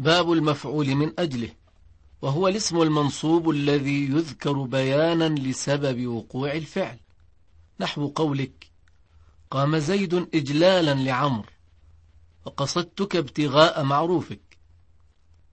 باب المفعول من أجله وهو الاسم المنصوب الذي يذكر بيانا لسبب وقوع الفعل. نحو قولك قام زيد إجلالا لعمر وقصدتك ابتغاء معروفك.